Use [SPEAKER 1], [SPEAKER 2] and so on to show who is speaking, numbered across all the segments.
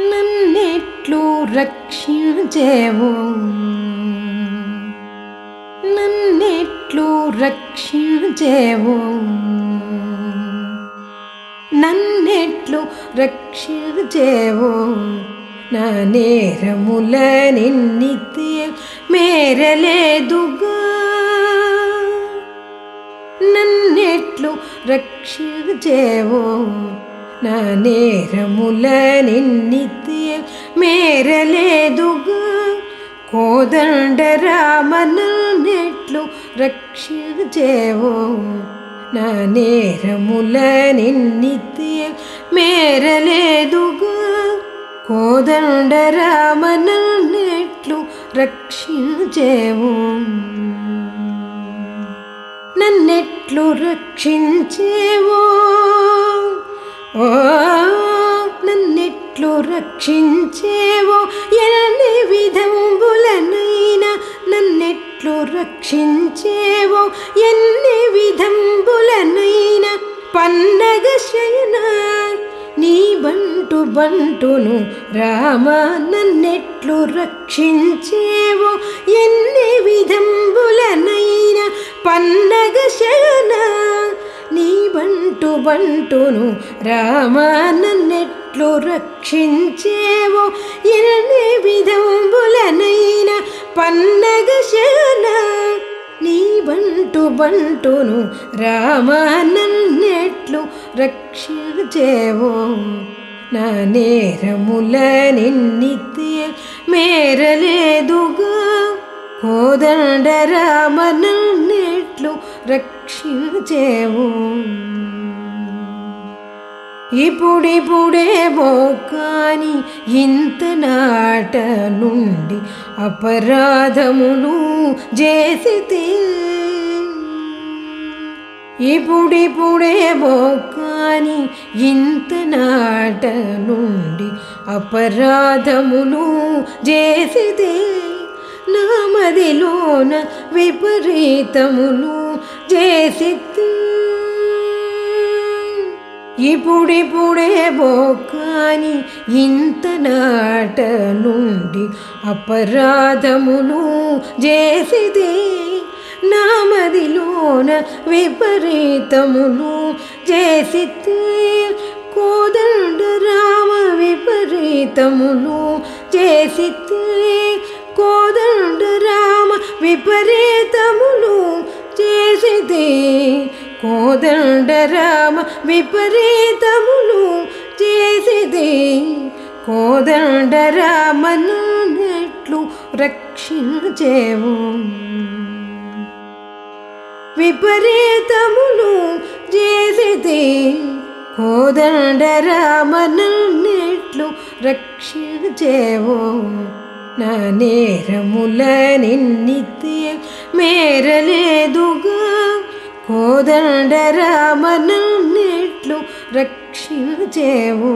[SPEAKER 1] నన్నెట్లు రక్షించేవు. నన్నెట్లు రక్షించేవు. నన్నెట్లు రక్షించేవు. నా నేరముల నిన్నిత్య మేరలేదుగా. నన్నెట్లు రక్షించేవో. నా నేరముల నిన్నిత్య మేరలేదుగా. కోదండ రామనెట్లు రక్షించేవో నా నేరముల నిన్నిత్య మేరలేదుగా. కోదండ రామనెట్లు రక్షించేవో నన్నెట్లు రక్షించేవో. ఓ నన్నెట్లు రక్షించేవో ఎన్ని విధంబులనైనా నన్నెట్లు రక్షించేవో ఎన్ని విధంబులనైనా పన్నగ శయన నీ బంటు బంటును రామ నన్నెట్లు రక్షించేవో ఎన్ని విధంబులనైనా పన్నగ శయనా నీ బంటు బంటును రామ నన్నెట్లు రక్షించేవో. ఎన్ని విధంబులనైనా పన్నగ శయన నీ బంటు బంటును రామ నన్నెట్లు రక్షించేవో. నా నేరముల నిన్నితే మేరలేదుగా. కోదండ రామ నన్నెట్లు రక్షించేవు. ఇప్పుడిప్పుడే కానీ ఇంత నాట నుండి అపరాధములు చేసితే. ఇప్పుడిప్పుడే కానీ ఇంత నాట నుండి అపరాధములు చేసితే. నా మదిలోన విపరీతములు చేసితే ఇప్పుడిప్పుడే బోకాని ఇంత నాట నుండి అపరాధమును చేసిదే. నామదిలోన విపరీతమును విపరీతములు చేసితే కోదండ రామ విపరీతములు చేసితే కోదండ రామ విపరీతములు చేసితే కోదండ రామ విపరీతములు చేసేదే. కోదండ రామను నెట్లు రక్షించేవు. విపరీతములు చేసేదే. కోదండ రామను నెట్లు రక్షించేవో. నా నేరముల నిన్నితే మేరలేదుగా. కోదండ రామనెట్లు రక్షించేవు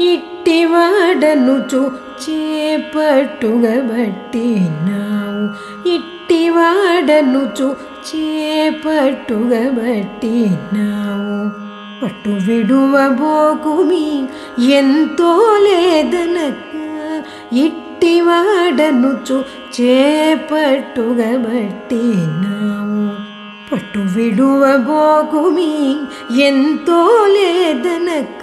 [SPEAKER 1] ఇట్టివాడనుచు చేపట్టుగబట్టినావు ఇట్టివాడనుచు చేపట్టుగబట్టినావు పట్టు విడువబోకుమి ఎంతో లేదనక ఇట్టివాడనుచు చేపట్టుగబట్టినావు. పట్టు విడువబోగుమి ఎంతో లేదనక.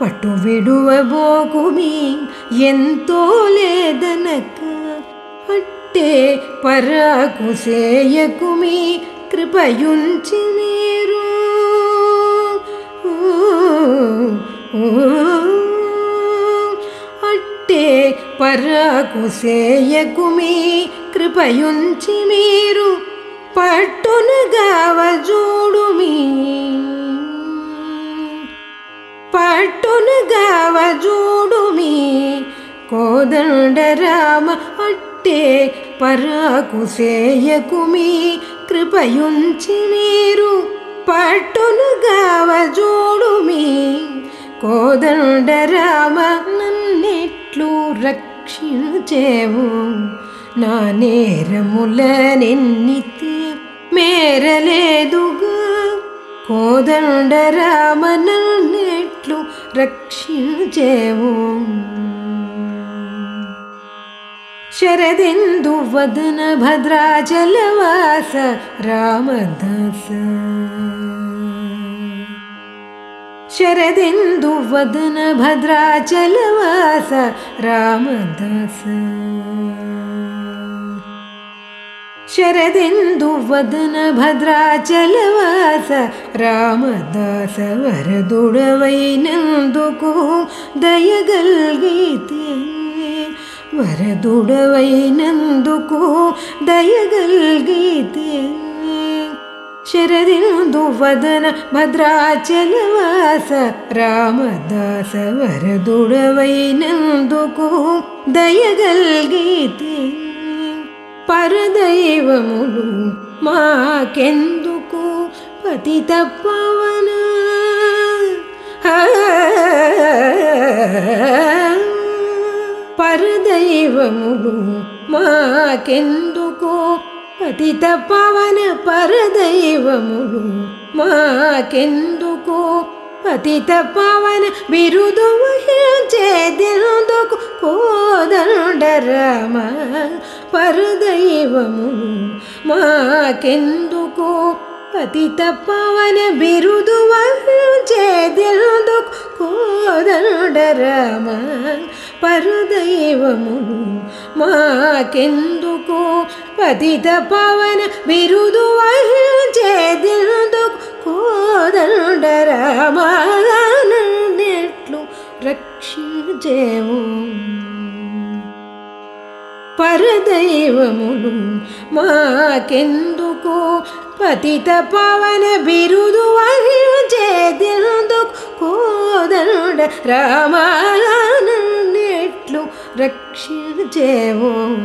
[SPEAKER 1] పట్టు విడువబోగుమి ఎంతో లేదనక. అట్టే పరాకు సేయకుమి కృపయుంచి మీరు ఓ నాకు సేయకుమీ కృపయుంచి మీరు పట్టునగావ చూడుమి పట్టునగావ చూడుమి కోదండ అట్టే పరాకు సేయకుమీ కృపయుంచి మీరు పట్టునుగావ చూడుమి కోదండ రామ రక్షించేవు నా నేరముల నిన్నితే మేరలేదుగా. కోదండ రామనెట్లు రక్షించేవు. శరదెందు వదన భద్రాచలవాస రామదాస. शरदिन्दु वदन रामदास। शरदिन्दु वदन रामदास वर दयगल्गीते दयगल्गीति दयगल्गीते వరదుడవైనందుకు దయగల్గితే శరదిందు వదన భద్రాచలవాస రామదాస వరదుడవైనందుకు దయగల్గితే పరదైవములు మాకెందుకు పతిత పవన పరదైవములు మాకెందుకు పతిత పవన పరదైవములు మాకెందుకు? పతిత పవన బిరుదు వహించేదెందుకు కోదండరమ పరదైవములు మాకెందుకు? పతిత పవన బిరుదు వహించేదెందుకు కోదండ రామ మాకెందుకు? పతిత పవన బిరుదు వహించేదెందుకు కోదండ నెట్లు రక్షించేము పరదైవములు మాకెందుకు? పతిత పవన బిరుదు వహించేదెందుకు? కోదండ రామానెట్లు రక్షించేవో.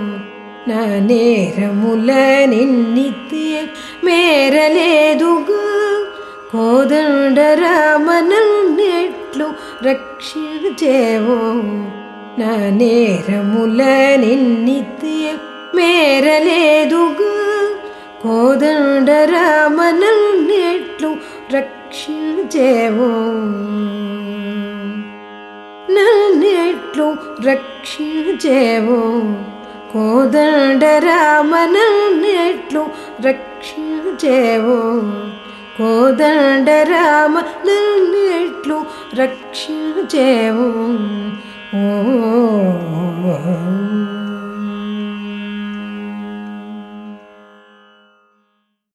[SPEAKER 1] నా నేరముల నిన్నితే మేరలేదుగా? కోదండ రామనెట్లు రక్షించేవో. నా నేరముల నిన్నిత్య మేరలేదుగా. కోదండ రామనెట్లు రక్షించేవో. నన్నెట్లు రక్షించేవో. కోదండ రామనెట్లు రక్షించేవో. కోదండ రామ నన్నెట్లు రక్షించేవు. ఓ